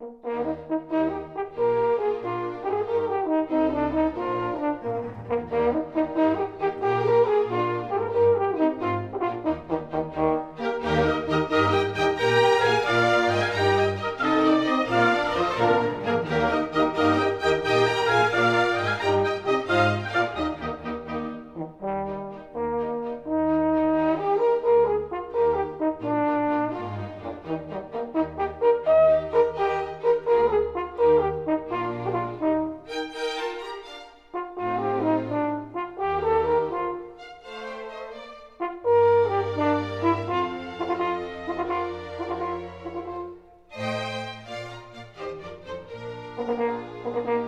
Thank you. Gracias.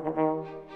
Thank you.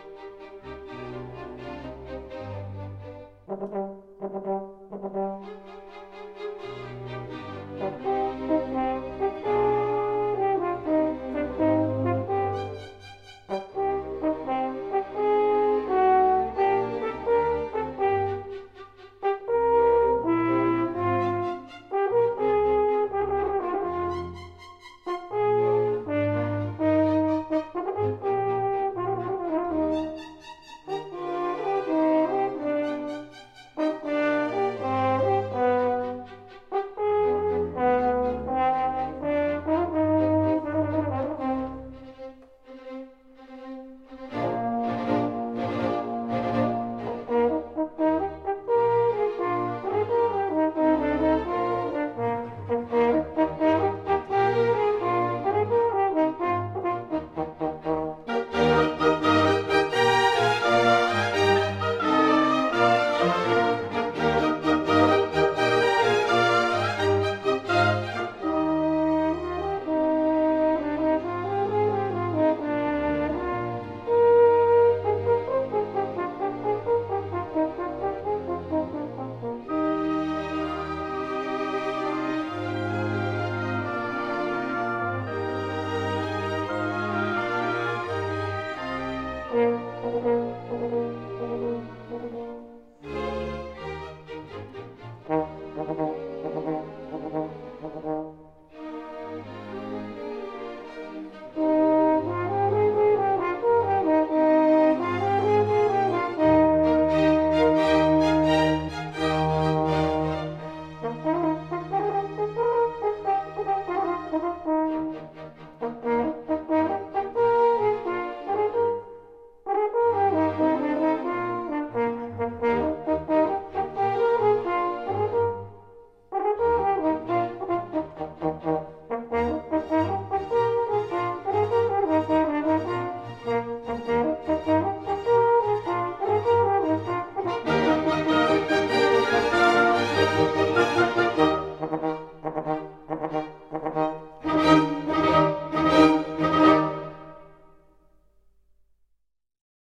Thank you.